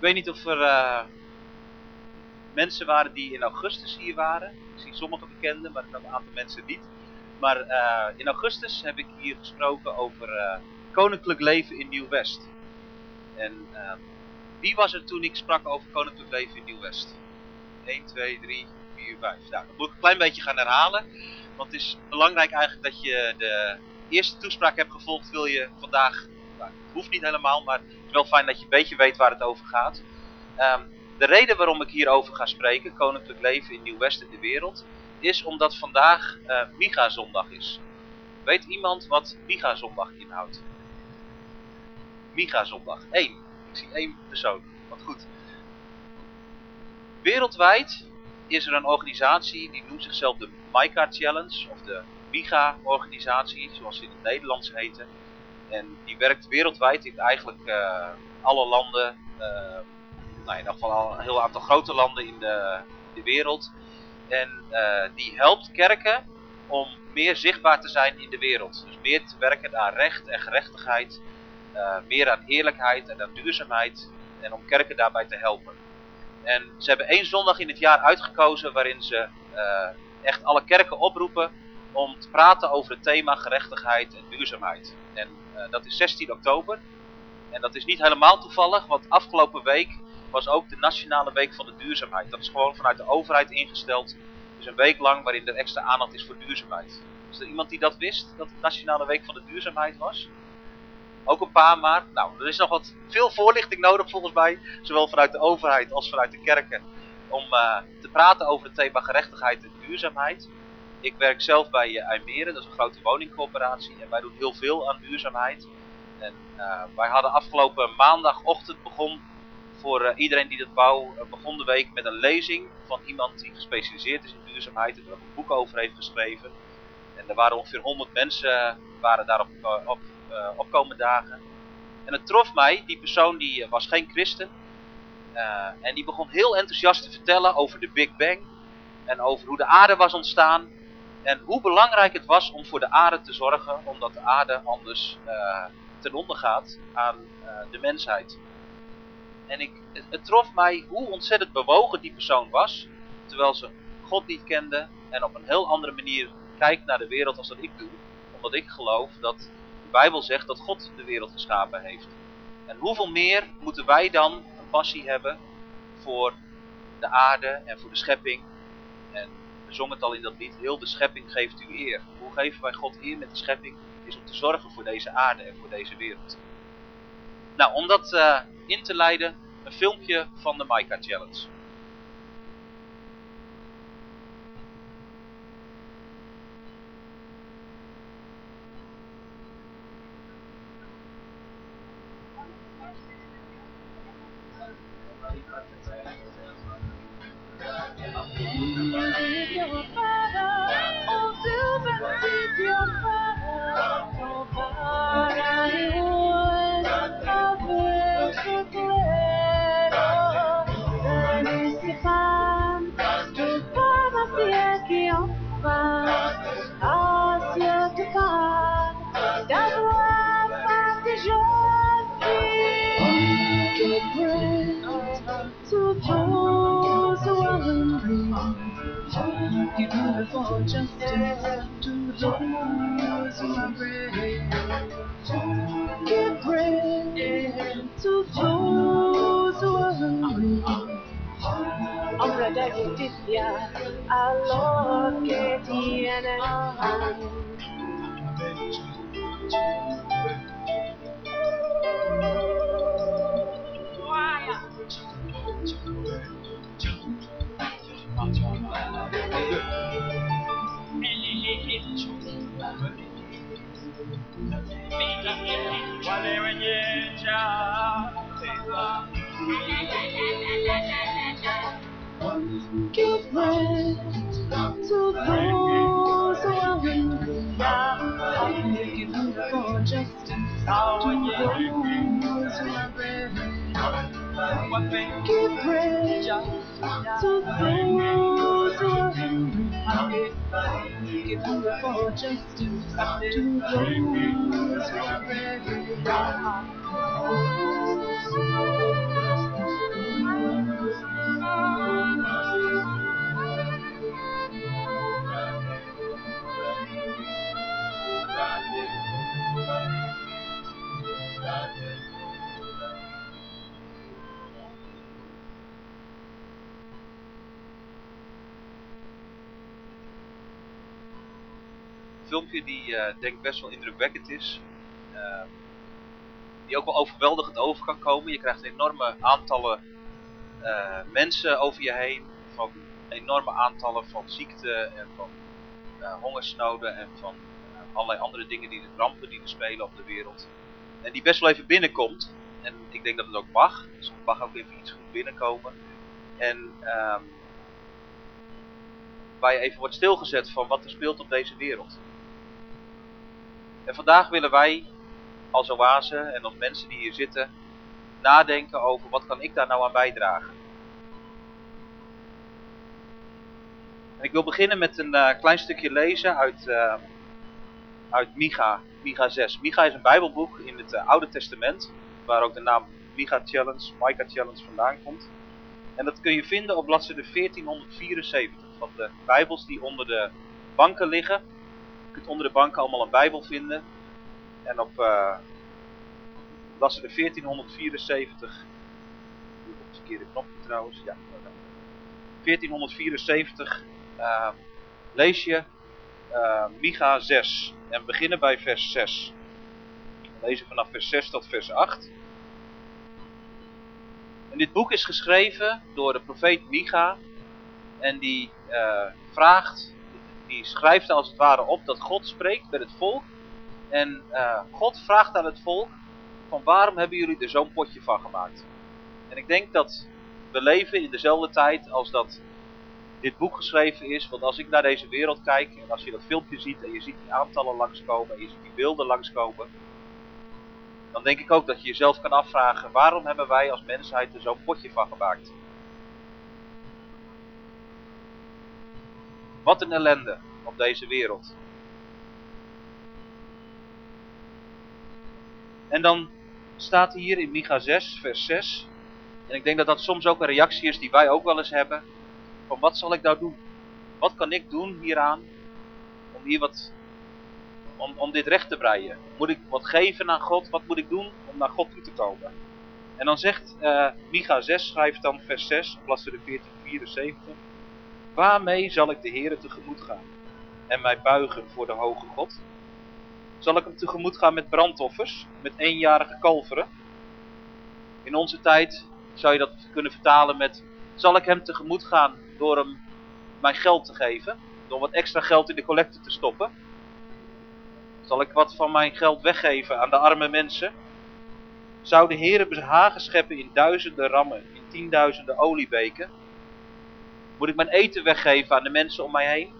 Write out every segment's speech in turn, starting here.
Ik weet niet of er uh, mensen waren die in augustus hier waren. Ik zie sommige bekenden, maar een aantal mensen niet. Maar uh, in augustus heb ik hier gesproken over uh, koninklijk leven in Nieuw-West. En wie was er toen ik sprak over koninklijk leven in Nieuw-West? 1, 2, 3, 4, 5. Nou, dat moet ik een klein beetje gaan herhalen. Want het is belangrijk eigenlijk dat je de eerste toespraak hebt gevolgd. Wil je vandaag, nou, het hoeft niet helemaal, maar het is wel fijn dat je een beetje weet waar het over gaat. Um, de reden waarom ik hierover ga spreken, koninklijk leven in Nieuw-West in de wereld, is omdat vandaag uh, Miga-zondag is. Weet iemand wat Miga-zondag inhoudt? Miga-zondag. Eén. Ik zie één persoon. Wat goed. Wereldwijd is er een organisatie die noemt zichzelf de MICA Challenge of de MIGA-organisatie, zoals ze in het Nederlands heten. En die werkt wereldwijd in eigenlijk uh, alle landen, uh, nou in ieder geval een heel aantal grote landen in de, de wereld. En uh, die helpt kerken om meer zichtbaar te zijn in de wereld. Dus meer te werken aan recht en gerechtigheid, meer aan eerlijkheid en aan duurzaamheid. En om kerken daarbij te helpen. En ze hebben één zondag in het jaar uitgekozen waarin ze echt alle kerken oproepen om te praten over het thema gerechtigheid en duurzaamheid. En uh, dat is 16 oktober. En dat is niet helemaal toevallig, want afgelopen week was ook de Nationale Week van de Duurzaamheid. Dat is gewoon vanuit de overheid ingesteld. Dus een week lang waarin er extra aandacht is voor duurzaamheid. Is er iemand die dat wist, dat het Nationale Week van de Duurzaamheid was? Ook een paar maar. Nou, er is nog wat veel voorlichting nodig volgens mij. Zowel vanuit de overheid als vanuit de kerken. Om uh, te praten over het thema gerechtigheid en duurzaamheid. Ik werk zelf bij IJmeren, dat is een grote woningcoöperatie. En wij doen heel veel aan duurzaamheid. En uh, wij hadden afgelopen maandagochtend begon voor iedereen die dat bouw, begon de week met een lezing van iemand die gespecialiseerd is in duurzaamheid. En er een boek over heeft geschreven. En er waren ongeveer 100 mensen waren daarop op uh, opkomende dagen. En het trof mij, die persoon die was geen christen. En die begon heel enthousiast te vertellen over de Big Bang. En over hoe de aarde was ontstaan. En hoe belangrijk het was om voor de aarde te zorgen. Omdat de aarde anders uh, ten onder gaat aan de mensheid. En ik, het, het trof mij hoe ontzettend bewogen die persoon was. Terwijl ze God niet kende. En op een heel andere manier kijkt naar de wereld als dat ik doe. Omdat ik geloof dat de Bijbel zegt dat God de wereld geschapen heeft. En hoeveel meer moeten wij dan een passie hebben voor de aarde en voor de schepping. En we het al in dat lied, heel de schepping geeft u eer. Hoe geven wij God eer met de schepping? Is om te zorgen voor deze aarde en voor deze wereld. Nou, om dat uh, in te leiden, een filmpje van de Micah Challenge. can bring to those who are hungry. Amra dagitya aloke tiana. Thank you. Give bread to those for justice to those who are to those for justice to those. filmpje die uh, denk best wel indrukwekkend is. Uh, die ook wel overweldigend over kan komen. Je krijgt enorme aantallen uh, mensen over je heen. Van enorme aantallen van ziekten en van hongersnoden en van allerlei andere dingen, die, rampen die er spelen op de wereld. En die best wel even binnenkomt. En ik denk dat het ook mag. Dus het mag ook even iets goed binnenkomen. En um, waar je even wordt stilgezet van wat er speelt op deze wereld. En vandaag willen wij als oase en als mensen die hier zitten nadenken over wat kan ik daar nou aan bijdragen. En ik wil beginnen met een uh, klein stukje lezen uit, uh, uit Micha, Micha 6. Micha is een bijbelboek in het uh, Oude Testament, waar ook de naam Micha Challenge, Micah Challenge vandaan komt. En dat kun je vinden op bladzijde 1474 van de bijbels die onder de banken liggen. Je kunt onder de banken allemaal een bijbel vinden. En op uh, bladzijde 1474, op de verkeerde knopje trouwens, ja. 1474 uh, lees je uh, Micha 6 en beginnen bij vers 6. We lezen vanaf vers 6 tot vers 8. En dit boek is geschreven door de profeet Micha. En die uh, vraagt, die schrijft als het ware op dat God spreekt met het volk. En uh, God vraagt aan het volk van waarom hebben jullie er zo'n potje van gemaakt? En ik denk dat we leven in dezelfde tijd als dat dit boek geschreven is. Want als ik naar deze wereld kijk en als je dat filmpje ziet en je ziet die aantallen langskomen en je ziet die beelden langskomen. Dan denk ik ook dat je jezelf kan afvragen waarom hebben wij als mensheid er zo'n potje van gemaakt? Wat een ellende op deze wereld. En dan staat hier in Micha 6, vers 6. En ik denk dat dat soms ook een reactie is die wij ook wel eens hebben. Van wat zal ik nou doen? Wat kan ik doen hieraan? Om hier wat. Om, om dit recht te breien. Moet ik wat geven aan God? Wat moet ik doen om naar God toe te komen? En dan zegt uh, Micha 6, schrijft dan vers 6, bladzijde 1474. Waarmee zal ik de Heere tegemoet gaan en mij buigen voor de hoge God? Zal ik hem tegemoet gaan met brandoffers, met eenjarige kalveren? In onze tijd zou je dat kunnen vertalen met, zal ik hem tegemoet gaan door hem mijn geld te geven? Door wat extra geld in de collecte te stoppen? Zal ik wat van mijn geld weggeven aan de arme mensen? Zou de Heere behagen scheppen in duizenden rammen, in tienduizenden oliebeken? Moet ik mijn eten weggeven aan de mensen om mij heen?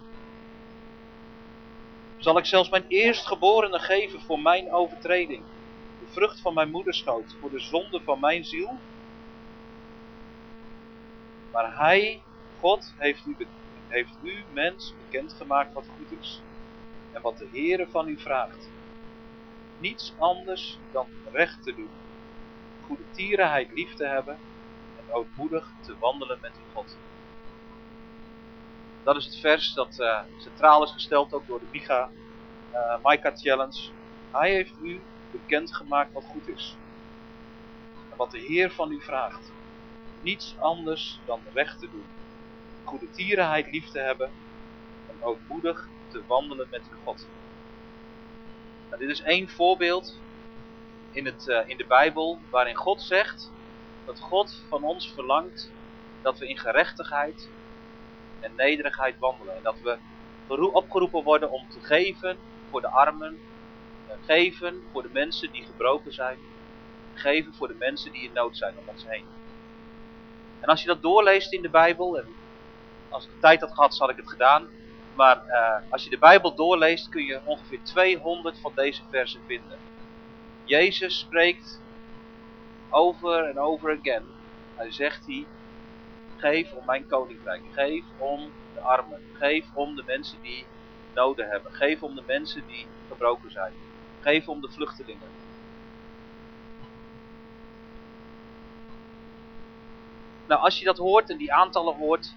Zal ik zelfs mijn eerstgeborene geven voor mijn overtreding? De vrucht van mijn moederschoot, voor de zonde van mijn ziel? Maar hij, God, heeft u, heeft u mens bekendgemaakt wat goed is. En wat de Heere van u vraagt. Niets anders dan recht te doen. Goede tierenheid lief te hebben. En ootmoedig te wandelen met uw God. Dat is het vers dat uh, centraal is gesteld ook door de Micha, uh, Micah Challenge. Hij heeft u bekendgemaakt wat goed is. En wat de Heer van u vraagt. Niets anders dan recht te doen. Goede tierenheid lief te hebben. En ook moedig te wandelen met uw God. Nou, dit is één voorbeeld in, het, uh, in de Bijbel waarin God zegt dat God van ons verlangt dat we in gerechtigheid en nederigheid wandelen. En dat we opgeroepen worden om te geven voor de armen, geven voor de mensen die gebroken zijn, geven voor de mensen die in nood zijn om ons heen. En als je dat doorleest in de Bijbel, en als ik tijd had gehad, had ik het gedaan. Maar uh, als je de Bijbel doorleest, kun je ongeveer 200 van deze versen vinden. Jezus spreekt over en over again. Hij zegt hier, Geef om mijn koninkrijk. Geef om de armen. Geef om de mensen die noden hebben. Geef om de mensen die gebroken zijn. Geef om de vluchtelingen. Nou, als je dat hoort en die aantallen hoort,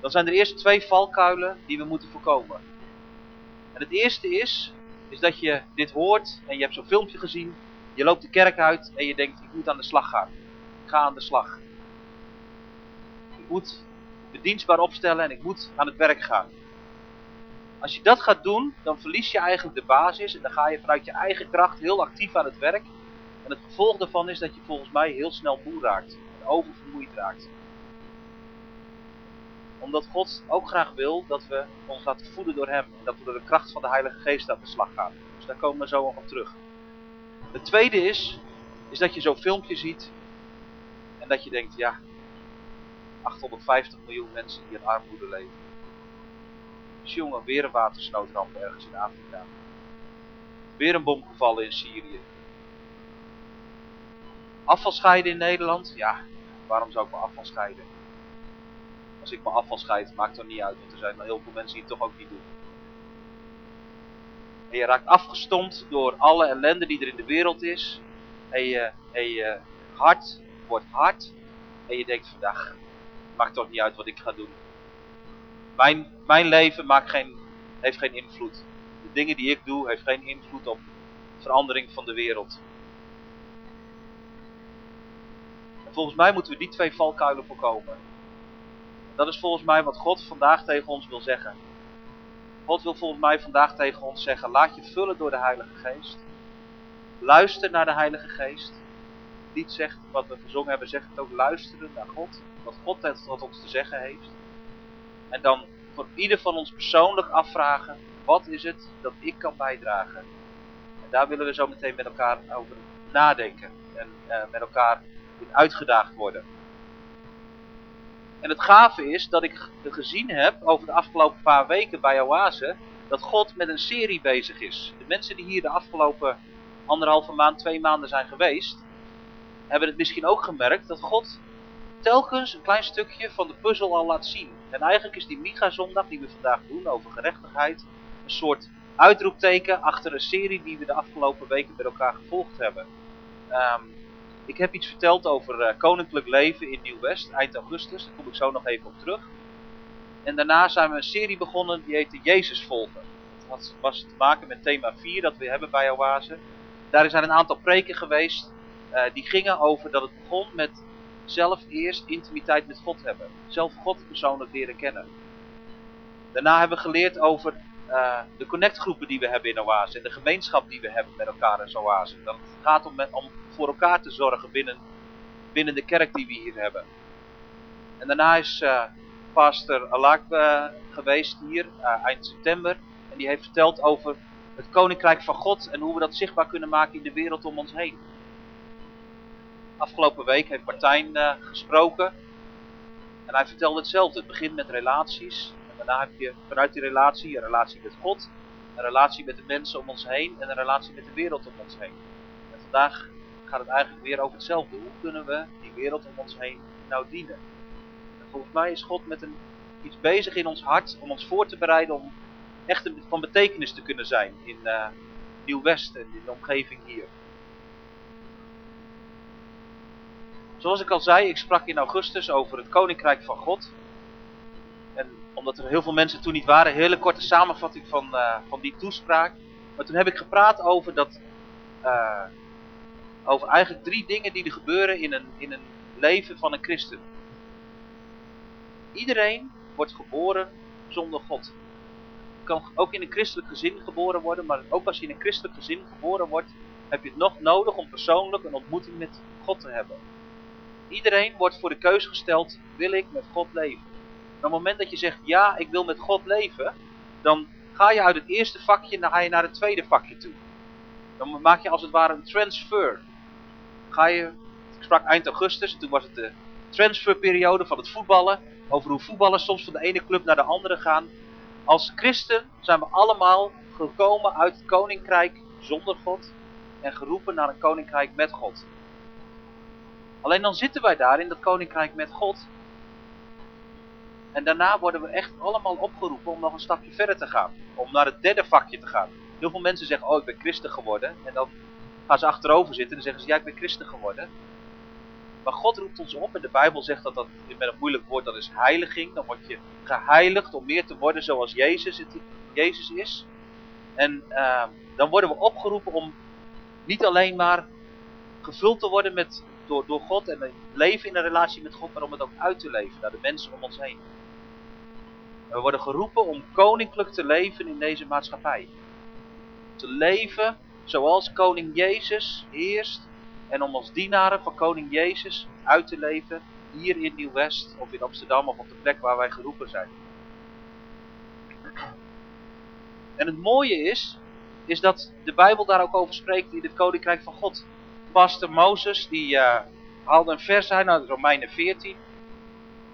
dan zijn er eerst twee valkuilen die we moeten voorkomen. En het eerste is, is dat je dit hoort en je hebt zo'n filmpje gezien, je loopt de kerk uit en je denkt, ik moet aan de slag gaan. Ik ga aan de slag moet me dienstbaar opstellen en ik moet aan het werk gaan. Als je dat gaat doen, dan verlies je eigenlijk de basis en dan ga je vanuit je eigen kracht heel actief aan het werk. En het gevolg daarvan is dat je volgens mij heel snel moe raakt en oververmoeid raakt. Omdat God ook graag wil dat we ons laten voeden door Hem en dat we door de kracht van de Heilige Geest aan de slag gaan. Dus daar komen we zo op terug. Het tweede is, is dat je zo'n filmpje ziet en dat je denkt, ja, 850 miljoen mensen die in armoede leven. Jongen, weer een watersnoodramp ergens in Afrika. Weer een bomgeval in Syrië. Afval scheiden in Nederland? Ja, waarom zou ik me afval scheiden? Als ik me afval scheid, maakt het niet uit, want er zijn heel veel mensen die het toch ook niet doen. En je raakt afgestompt door alle ellende die er in de wereld is. En je, en je hart wordt hard. En je denkt vandaag, maakt toch niet uit wat ik ga doen. Mijn, mijn leven maakt geen, heeft geen invloed. De dingen die ik doe, heeft geen invloed op verandering van de wereld. En volgens mij moeten we die twee valkuilen voorkomen. Dat is volgens mij wat God vandaag tegen ons wil zeggen. God wil volgens mij vandaag tegen ons zeggen, laat je vullen door de Heilige Geest. Luister naar de Heilige Geest. Niet zegt wat we gezongen hebben, zegt het ook luisteren naar God. Wat God wat ons te zeggen heeft. En dan voor ieder van ons persoonlijk afvragen, wat is het dat ik kan bijdragen? En daar willen we zo meteen met elkaar over nadenken. En uh, met elkaar in uitgedaagd worden. En het gave is dat ik gezien heb over de afgelopen paar weken bij Oase, dat God met een serie bezig is. De mensen die hier de afgelopen anderhalve maand, twee maanden zijn geweest, hebben het misschien ook gemerkt dat God telkens een klein stukje van de puzzel al laat zien. En eigenlijk is die Miga-zondag die we vandaag doen over gerechtigheid een soort uitroepteken achter een serie die we de afgelopen weken met elkaar gevolgd hebben. Um, ik heb iets verteld over uh, koninklijk leven in Nieuw-West, eind augustus. Daar kom ik zo nog even op terug. En daarna zijn we een serie begonnen die heette Jezus volgen. Dat was te maken met thema 4 dat we hebben bij Oase. Daar zijn een aantal preken geweest uh, die gingen over dat het begon met zelf eerst intimiteit met God hebben. Zelf God persoonlijk leren kennen. Daarna hebben we geleerd over uh, de connectgroepen die we hebben in Oase. En de gemeenschap die we hebben met elkaar in Oase. Dat gaat om, om voor elkaar te zorgen binnen, binnen de kerk die we hier hebben. En daarna is uh, pastor Alak uh, geweest hier eind september. En die heeft verteld over het koninkrijk van God en hoe we dat zichtbaar kunnen maken in de wereld om ons heen. Afgelopen week heeft Martijn uh, gesproken. En hij vertelde hetzelfde. Het begint met relaties. En daarna heb je vanuit die relatie een relatie met God. Een relatie met de mensen om ons heen. En een relatie met de wereld om ons heen. En vandaag gaat het eigenlijk weer over hetzelfde. Hoe kunnen we die wereld om ons heen nou dienen? En volgens mij is God met een, iets bezig in ons hart om ons voor te bereiden om echt van betekenis te kunnen zijn in uh, Nieuw-West en in de omgeving hier. Zoals ik al zei, ik sprak in augustus over het Koninkrijk van God. En omdat er heel veel mensen toen niet waren, een hele korte samenvatting van, uh, van die toespraak. Maar toen heb ik gepraat over dat... Uh, over eigenlijk drie dingen die er gebeuren in een, in een leven van een christen. Iedereen wordt geboren zonder God. Kan ook in een christelijk gezin geboren worden, maar ook als je in een christelijk gezin geboren wordt, heb je het nog nodig om persoonlijk een ontmoeting met God te hebben. Iedereen wordt voor de keuze gesteld, wil ik met God leven? En op het moment dat je zegt, ja, ik wil met God leven, dan ga je uit het eerste vakje naar, naar het tweede vakje toe. Dan maak je als het ware een transfer. Ga je, ik sprak eind augustus, toen was het de transferperiode van het voetballen, over hoe voetballers soms van de ene club naar de andere gaan. Als christen zijn we allemaal gekomen uit het koninkrijk zonder God en geroepen naar een koninkrijk met God. Alleen dan zitten wij daar in dat koninkrijk met God. En daarna worden we echt allemaal opgeroepen om nog een stapje verder te gaan. Om naar het derde vakje te gaan. Heel veel mensen zeggen, oh ik ben christen geworden. En dan gaan ze achterover zitten en zeggen ze, ja ik ben christen geworden. Maar God roept ons op en de Bijbel zegt dat dat met een moeilijk woord, dat is heiliging. Dan word je geheiligd om meer te worden zoals Jezus, het, Jezus is. En uh, dan worden we opgeroepen om niet alleen maar gevuld te worden met door, door God en leven in een relatie met God, maar om het ook uit te leven naar de mensen om ons heen. En we worden geroepen om koninklijk te leven in deze maatschappij. Te leven zoals koning Jezus heerst en om als dienaren van koning Jezus uit te leven hier in Nieuw-West of in Amsterdam of op de plek waar wij geroepen zijn. En het mooie is, is dat de Bijbel daar ook over spreekt in het Koninkrijk van God. Pastor Mozes, die uh, haalde een vers uit Romeinen 14.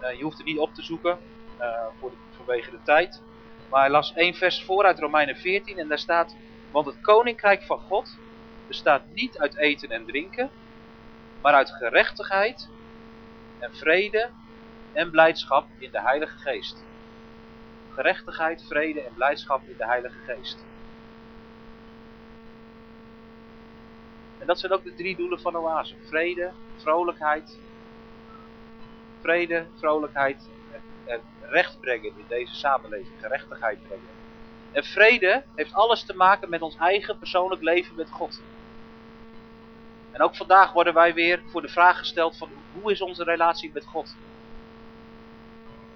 Uh, eh, je hoeft het niet op te zoeken, uh, voor de, vanwege de tijd. Maar hij las één vers voor uit Romeinen 14 en daar staat... Want het Koninkrijk van God bestaat niet uit eten en drinken, maar uit gerechtigheid en vrede en blijdschap in de Heilige Geest. Gerechtigheid, vrede en blijdschap in de Heilige Geest. En dat zijn ook de drie doelen van Oase. Vrede, vrolijkheid, vrede, vrolijkheid en recht brengen in deze samenleving. Gerechtigheid brengen. En vrede heeft alles te maken met ons eigen persoonlijk leven met God. En ook vandaag worden wij weer voor de vraag gesteld van hoe is onze relatie met God?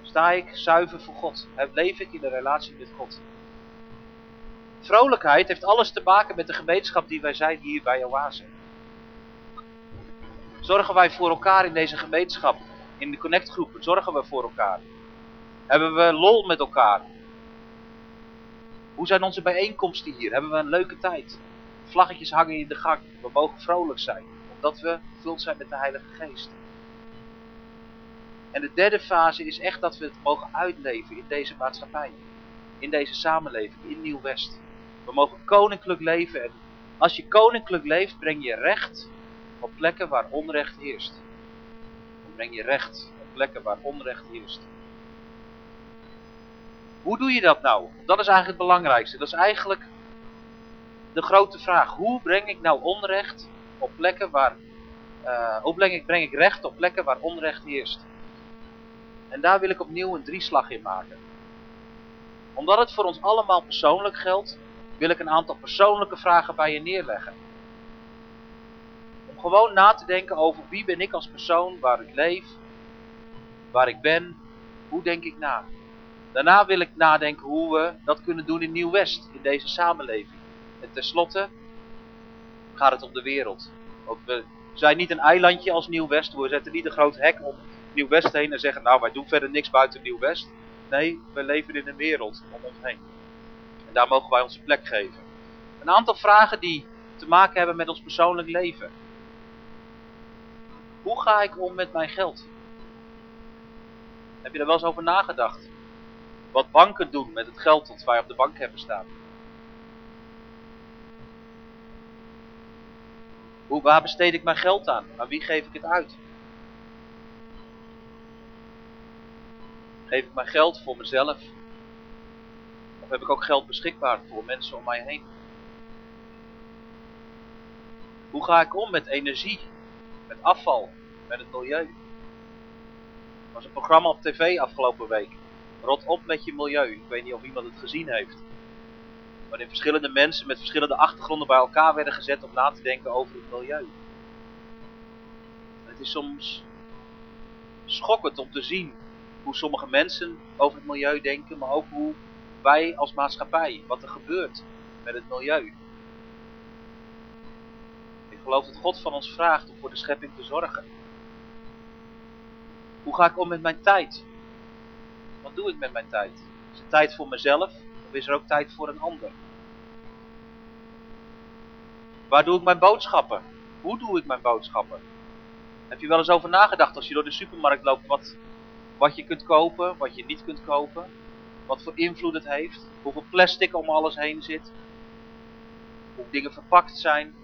Sta ik zuiver voor God? Leef ik in de relatie met God? Vrolijkheid heeft alles te maken met de gemeenschap die wij zijn hier bij Oase. Zorgen wij voor elkaar in deze gemeenschap, in de connectgroepen, zorgen we voor elkaar? Hebben we lol met elkaar? Hoe zijn onze bijeenkomsten hier? Hebben we een leuke tijd? Vlaggetjes hangen in de gang. We mogen vrolijk zijn. Omdat we gevuld zijn met de Heilige Geest. En de derde fase is echt dat we het mogen uitleven in deze maatschappij. In deze samenleving, in Nieuw-West. We mogen koninklijk leven. En als je koninklijk leeft, breng je recht op plekken waar onrecht heerst. Dan breng je recht op plekken waar onrecht heerst. Hoe doe je dat nou? Dat is eigenlijk het belangrijkste. Dat is eigenlijk de grote vraag. Hoe breng ik nou onrecht op plekken waar... Uh, hoe breng ik, breng ik recht op plekken waar onrecht heerst? En daar wil ik opnieuw een drieslag in maken. Omdat het voor ons allemaal persoonlijk geldt, wil ik een aantal persoonlijke vragen bij je neerleggen. Om gewoon na te denken over wie ben ik als persoon, waar ik leef, waar ik ben, hoe denk ik na. Daarna wil ik nadenken hoe we dat kunnen doen in Nieuw-West, in deze samenleving. En tenslotte gaat het om de wereld. We zijn niet een eilandje als Nieuw-West. We zetten niet een groot hek om Nieuw-West heen en zeggen, nou wij doen verder niks buiten Nieuw-West. Nee, we leven in een wereld om ons heen. En daar mogen wij onze plek geven. Een aantal vragen die te maken hebben met ons persoonlijk leven. Hoe ga ik om met mijn geld? Heb je er wel eens over nagedacht? Wat banken doen met het geld dat wij op de bank hebben staan. Hoe, waar besteed ik mijn geld aan? Aan wie geef ik het uit? Geef ik mijn geld voor mezelf? Heb ik ook geld beschikbaar voor mensen om mij heen? Hoe ga ik om met energie, met afval, met het milieu? Er was een programma op tv afgelopen week. Rot op met je milieu. Ik weet niet of iemand het gezien heeft. Waarin verschillende mensen met verschillende achtergronden bij elkaar werden gezet om na te denken over het milieu. Het is soms schokkend om te zien hoe sommige mensen over het milieu denken, maar ook hoe wij als maatschappij, wat er gebeurt met het milieu. Ik geloof dat God van ons vraagt om voor de schepping te zorgen. Hoe ga ik om met mijn tijd? Wat doe ik met mijn tijd? Is het tijd voor mezelf of is er ook tijd voor een ander? Waar doe ik mijn boodschappen? Hoe doe ik mijn boodschappen? Heb je wel eens over nagedacht als je door de supermarkt loopt wat, wat je kunt kopen, wat je niet kunt kopen? Wat voor invloed het heeft? Hoeveel plastic om alles heen zit? Hoe dingen verpakt zijn?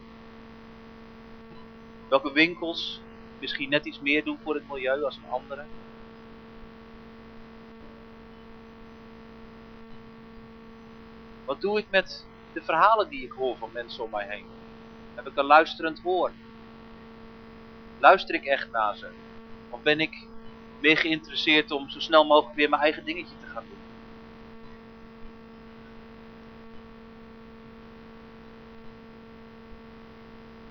Welke winkels misschien net iets meer doen voor het milieu als een andere? Wat doe ik met de verhalen die ik hoor van mensen om mij heen? Heb ik een luisterend oor? Luister ik echt naar ze? Of ben ik meer geïnteresseerd om zo snel mogelijk weer mijn eigen dingetje te gaan doen?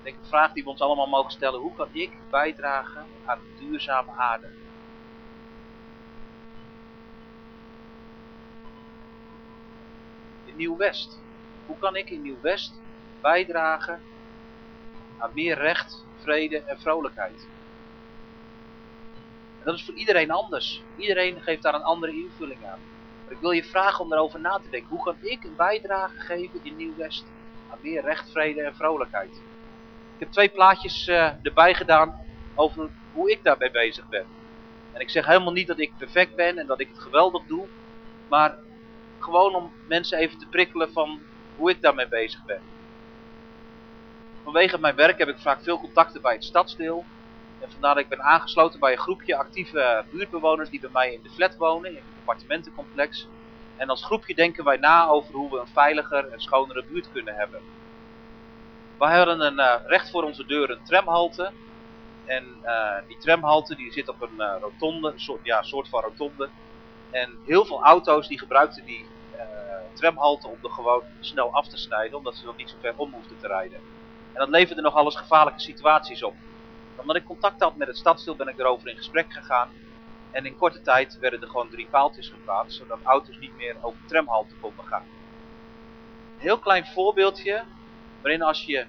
Ik denk een vraag die we ons allemaal mogen stellen. Hoe kan ik bijdragen aan een duurzame aarde? Nieuw-West? Hoe kan ik in Nieuw-West bijdragen aan meer recht, vrede en vrolijkheid? Dat is voor iedereen anders. Iedereen geeft daar een andere invulling aan. Maar ik wil je vragen om daarover na te denken. Hoe kan ik een bijdrage geven in Nieuw-West aan meer recht, vrede en vrolijkheid? Ik heb twee plaatjes uh, erbij gedaan over hoe ik daarbij bezig ben. En ik zeg helemaal niet dat ik perfect ben en dat ik het geweldig doe. Maar gewoon om mensen even te prikkelen van hoe ik daarmee bezig ben. Vanwege mijn werk heb ik vaak veel contacten bij het stadsdeel. En vandaar dat ik ben aangesloten bij een groepje actieve buurtbewoners die bij mij in de flat wonen, in het appartementencomplex. En als groepje denken wij na over hoe we een veiliger en schonere buurt kunnen hebben. Wij hadden een uh, recht voor onze deur een tramhalte. En uh, die tramhalte die zit op een uh, rotonde, soort, ja, soort van rotonde. En heel veel auto's die gebruikten die tramhalte om er gewoon snel af te snijden, omdat ze dan niet zo ver om hoefden te rijden. En dat leverde nog alles gevaarlijke situaties op. Omdat ik contact had met het stadsdeel ben ik erover in gesprek gegaan. En in korte tijd werden er gewoon drie paaltjes geplaatst, zodat auto's niet meer over tramhalte konden gaan. Een heel klein voorbeeldje, waarin als je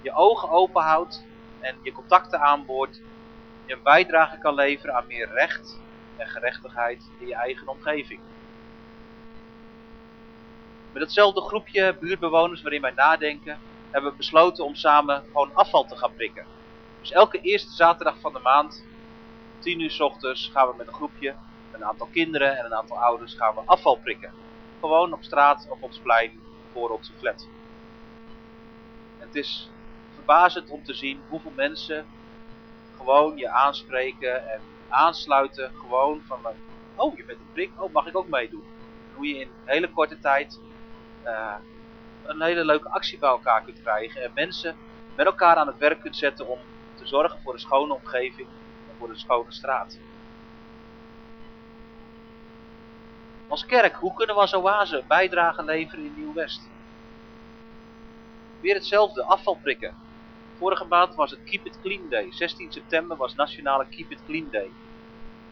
je ogen open houdt en je contacten aanboort, je een bijdrage kan leveren aan meer recht en gerechtigheid in je eigen omgeving. Met hetzelfde groepje buurtbewoners waarin wij nadenken, hebben we besloten om samen gewoon afval te gaan prikken. Dus elke eerste zaterdag van de maand, 10 uur s ochtends, gaan we met een groepje, een aantal kinderen en een aantal ouders, gaan we afval prikken. Gewoon op straat, op ons plein, voor onze flat. En het is verbazend om te zien hoeveel mensen gewoon je aanspreken en aansluiten. Gewoon van, oh je bent een prik, oh mag ik ook meedoen. hoe je in hele korte tijd uh, een hele leuke actie bij elkaar kunt krijgen. En mensen met elkaar aan het werk kunt zetten om te zorgen voor een schone omgeving en voor een schone straat. Als kerk, hoe kunnen we als oase bijdrage leveren in Nieuw-West? Weer hetzelfde, afvalprikken. Vorige maand was het Keep It Clean Day. 16 september was Nationale Keep It Clean Day.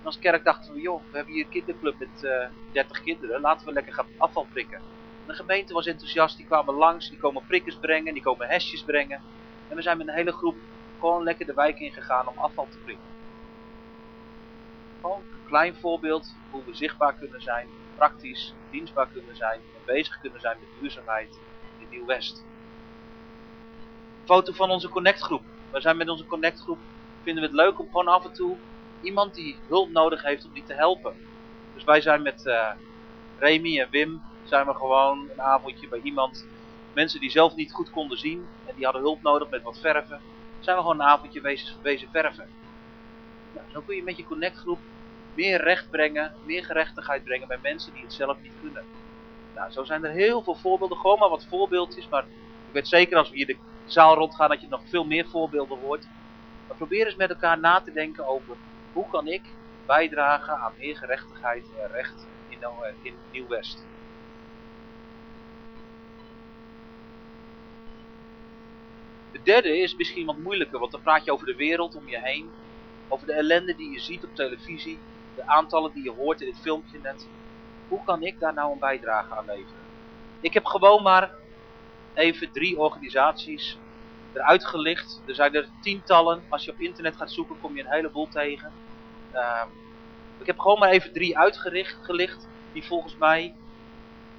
En als kerk dachten we, joh, we hebben hier een kinderclub met uh, eh, 30 kinderen. Laten we lekker gaan afval prikken. De gemeente was enthousiast, die kwamen langs, die komen prikkers brengen, die komen hesjes brengen. En we zijn met een hele groep gewoon lekker de wijk ingegaan om afval te prikken. Gewoon een klein voorbeeld hoe we zichtbaar kunnen zijn, praktisch, dienstbaar kunnen zijn en bezig kunnen zijn met duurzaamheid in Nieuw-West. Foto van onze connectgroep. We zijn met onze connectgroep, vinden we het leuk om gewoon af en toe iemand die hulp nodig heeft om die te helpen. Dus wij zijn met uh, Remy en Wim zijn we gewoon een avondje bij iemand, mensen die zelf niet goed konden zien en die hadden hulp nodig met wat verven, zijn we gewoon een avondje wezen, verven. Nou, zo kun je met je connectgroep meer recht brengen, meer gerechtigheid brengen bij mensen die het zelf niet kunnen. Nou, zo zijn er heel veel voorbeelden, gewoon maar wat voorbeeldjes, maar ik weet zeker als we hier de zaal rondgaan dat je nog veel meer voorbeelden hoort. Maar probeer eens met elkaar na te denken over hoe kan ik bijdragen aan meer gerechtigheid en recht in, in Nieuw-West. De derde is misschien wat moeilijker, want dan praat je over de wereld om je heen. Over de ellende die je ziet op televisie. De aantallen die je hoort in het filmpje net. Hoe kan ik daar nou een bijdrage aan leveren? Ik heb gewoon maar even drie organisaties eruit gelicht. Er zijn er tientallen. Als je op internet gaat zoeken kom je een heleboel tegen. Uh, ik heb gewoon maar even drie uitgelicht die volgens mij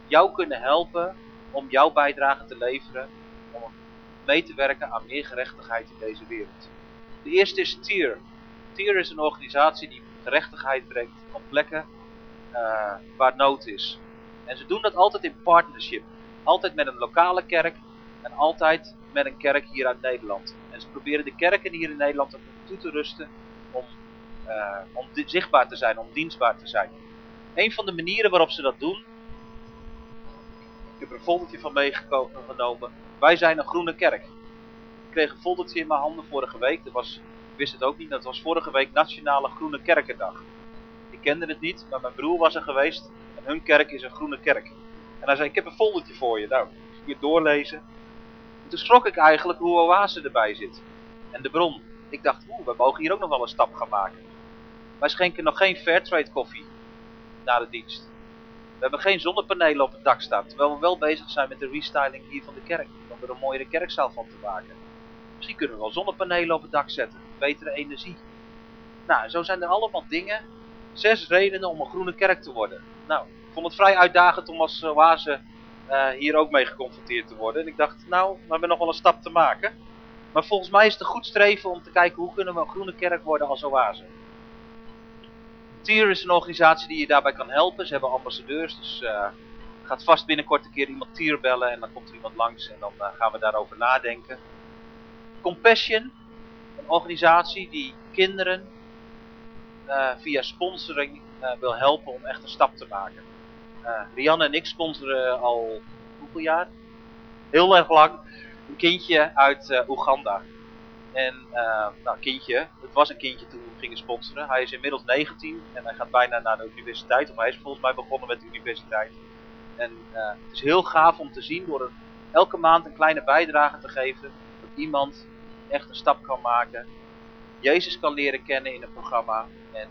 jou kunnen helpen om jouw bijdrage te leveren mee te werken aan meer gerechtigheid in deze wereld. De eerste is TIER. TIER is een organisatie die gerechtigheid brengt op plekken uh, waar nood is. En ze doen dat altijd in partnership. Altijd met een lokale kerk en altijd met een kerk hier uit Nederland. En ze proberen de kerken hier in Nederland toe te rusten om, uh, om zichtbaar te zijn, om dienstbaar te zijn. Een van de manieren waarop ze dat doen, ik heb er een foldertje van meegenomen, wij zijn een groene kerk. Ik kreeg een foldertje in mijn handen vorige week. Dat was, ik wist het ook niet. Dat was vorige week Nationale Groene Kerkendag. Ik kende het niet, maar mijn broer was er geweest. En hun kerk is een groene kerk. En hij zei, ik heb een foldertje voor je. Nou, je doorlezen. En toen schrok ik eigenlijk hoe Oase erbij zit. En de bron. Ik dacht, oeh, we mogen hier ook nog wel een stap gaan maken. Wij schenken nog geen Fairtrade koffie na de dienst. We hebben geen zonnepanelen op het dak staan. Terwijl we wel bezig zijn met de restyling hier van de kerk. Om er een mooiere kerkzaal van te maken. Misschien kunnen we wel zonnepanelen op het dak zetten. Betere energie. Nou, zo zijn er allemaal dingen. Zes redenen om een groene kerk te worden. Nou, vond het vrij uitdagend om als oase uh, hier ook mee geconfronteerd te worden. En ik dacht, nou, we hebben nog wel een stap te maken. Maar volgens mij is het een goed streven om te kijken hoe kunnen we een groene kerk worden als oase. TIER is een organisatie die je daarbij kan helpen. Ze hebben ambassadeurs, dus uh, gaat vast binnenkort een keer iemand TIER bellen en dan komt er iemand langs en dan gaan we daarover nadenken. Compassion, een organisatie die kinderen via sponsoring wil helpen om echt een stap te maken. Rianne en ik sponsoren al hoeveel jaar? Heel erg lang. Een kindje uit Oeganda. En uh, nou, kindje, het was een kindje toen we gingen sponsoren. Hij is inmiddels 19 en hij gaat bijna naar de universiteit. Of hij is volgens mij begonnen met de universiteit. En het is heel gaaf om te zien door elke maand een kleine bijdrage te geven. Dat iemand echt een stap kan maken. Jezus kan leren kennen in een programma. En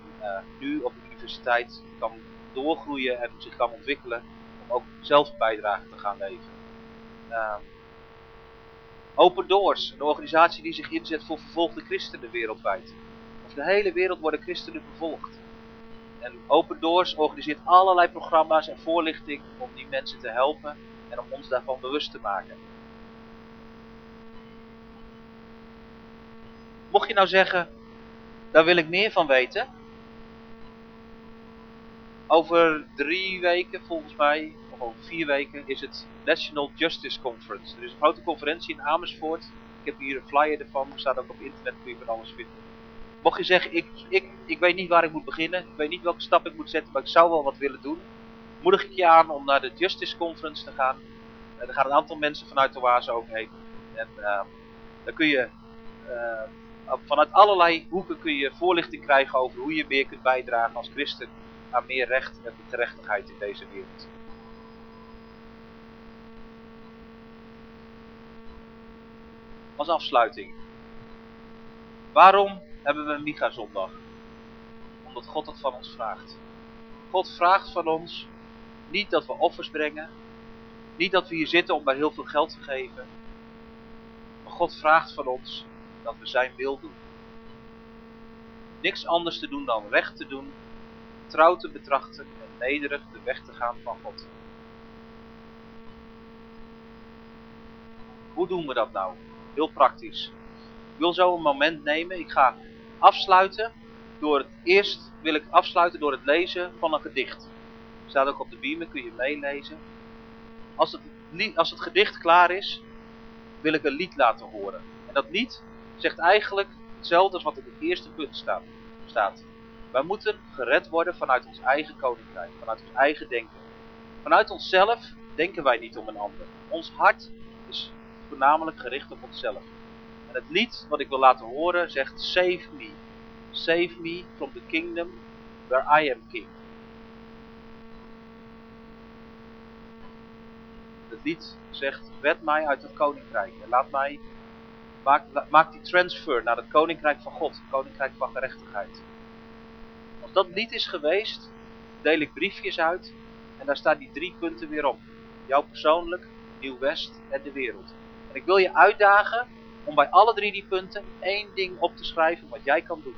nu op de universiteit kan doorgroeien en zich kan ontwikkelen. Om ook zelf bijdrage te gaan leveren. Uh, Open Doors, een organisatie die zich inzet voor vervolgde christenen wereldwijd. Over de hele wereld worden christenen vervolgd. En Open Doors organiseert allerlei programma's en voorlichting om die mensen te helpen en om ons daarvan bewust te maken. Mocht je nou zeggen, daar wil ik meer van weten. Over drie weken volgens mij over vier weken is het National Justice Conference. Er is een grote conferentie in Amersfoort. Ik heb hier een flyer ervan, er staat ook op internet, kun je van alles vinden. Mocht je zeggen, ik, ik, ik weet niet waar ik moet beginnen, ik weet niet welke stap ik moet zetten, maar ik zou wel wat willen doen. Moedig ik je aan om naar de Justice Conference te gaan. Uh, er gaan een aantal mensen vanuit de Oase ook heen. En uh, dan kun je uh, vanuit allerlei hoeken kun je voorlichting krijgen over hoe je meer kunt bijdragen als christen aan meer recht en gerechtigheid in deze wereld. als afsluiting. Waarom hebben we een Micha-zondag? Omdat God het van ons vraagt. God vraagt van ons niet dat we offers brengen. Niet dat we hier zitten om bij heel veel geld te geven. Maar God vraagt van ons dat we zijn wil doen. Niks anders te doen dan recht te doen, trouw te betrachten en nederig de weg te gaan van God. Hoe doen we dat nou? Heel praktisch. Ik wil zo een moment nemen. Ik ga afsluiten door het eerst wil ik afsluiten door het lezen van een gedicht. Staat ook op de beamer, kun je meelezen. Als het, als het gedicht klaar is, wil ik een lied laten horen. En dat lied zegt eigenlijk hetzelfde als wat in het eerste punt staat. Wij moeten gered worden vanuit ons eigen koninkrijk, vanuit ons eigen denken. Vanuit onszelf denken wij niet om een ander. Ons hart is voornamelijk gericht op onszelf. En het lied wat ik wil laten horen zegt Save me. Save me from the kingdom where I am king. Het lied zegt, red mij uit het koninkrijk. En laat mij, maak, maak die transfer naar het koninkrijk van God. Het koninkrijk van gerechtigheid. Dat lied is geweest, deel ik briefjes uit. En daar staan die drie punten weer op. Jou persoonlijk, Nieuw-West en de wereld. En ik wil je uitdagen om bij alle drie die punten één ding op te schrijven wat jij kan doen.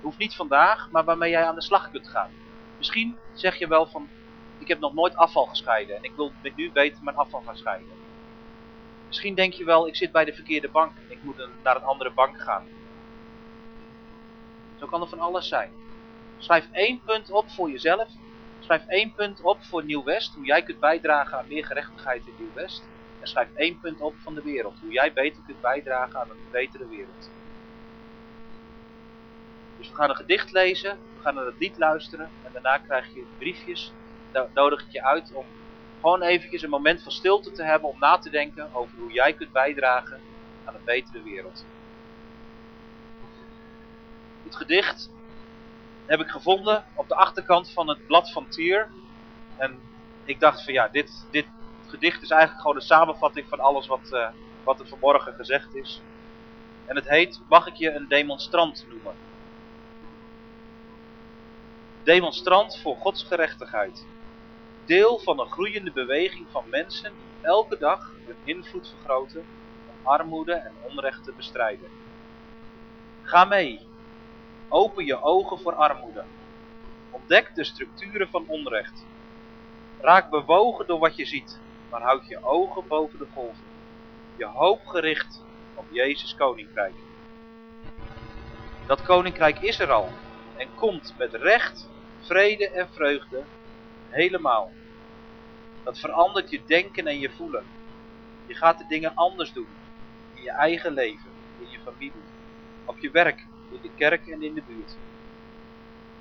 Hoeft niet vandaag, maar waarmee jij aan de slag kunt gaan. Misschien zeg je wel van, ik heb nog nooit afval gescheiden en ik wil nu beter mijn afval gaan scheiden. Misschien denk je wel, ik zit bij de verkeerde bank en ik moet naar een andere bank gaan. Zo kan er van alles zijn. Schrijf één punt op voor jezelf. Schrijf één punt op voor Nieuw-West, hoe jij kunt bijdragen aan meer gerechtigheid in Nieuw-West. En schrijf één punt op van de wereld. Hoe jij beter kunt bijdragen aan een betere wereld. Dus we gaan een gedicht lezen. We gaan naar het lied luisteren. En daarna krijg je briefjes. Daar nodig ik je uit om gewoon eventjes een moment van stilte te hebben. Om na te denken over hoe jij kunt bijdragen aan een betere wereld. Het gedicht heb ik gevonden op de achterkant van het blad van Tier. En ik dacht van ja, dit, dit gedicht is eigenlijk gewoon een samenvatting van alles wat, uh, wat er vanmorgen gezegd is. En het heet, mag ik je een demonstrant noemen? Demonstrant voor Gods gerechtigheid. deel van een groeiende beweging van mensen die elke dag hun invloed vergroten om armoede en onrecht te bestrijden. Ga mee. Open je ogen voor armoede. Ontdek de structuren van onrecht. Raak bewogen door wat je ziet, maar houd je ogen boven de golven. Je hoop gericht op Jezus koninkrijk. Dat koninkrijk is er al en komt met recht, vrede en vreugde helemaal. Dat verandert je denken en je voelen. Je gaat de dingen anders doen. In je eigen leven, in je familie, op je werk, in de kerk en in de buurt.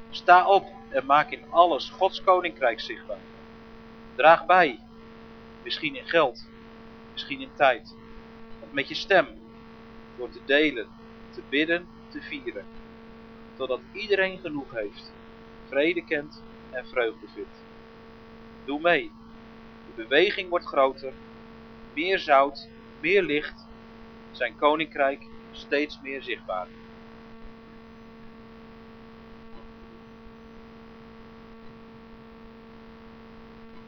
Sta op en maak in alles Gods koninkrijk zichtbaar. Draag bij, misschien in geld, misschien in tijd, of met je stem, door te delen, te bidden, te vieren, totdat iedereen genoeg heeft, vrede kent en vreugde vindt. Doe mee. De beweging wordt groter, meer zout, meer licht, zijn koninkrijk steeds meer zichtbaar.